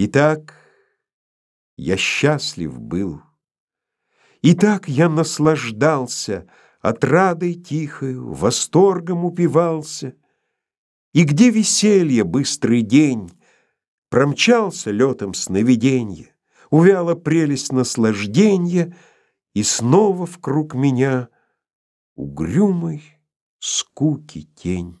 Итак, я счастлив был. И так я наслаждался, Отрадой тихою, восторгом упивался. И где веселье быстрый день, Промчался летом сновиденье, Увяла прелесть наслаждения, И снова в круг меня угрюмый, скуки тень.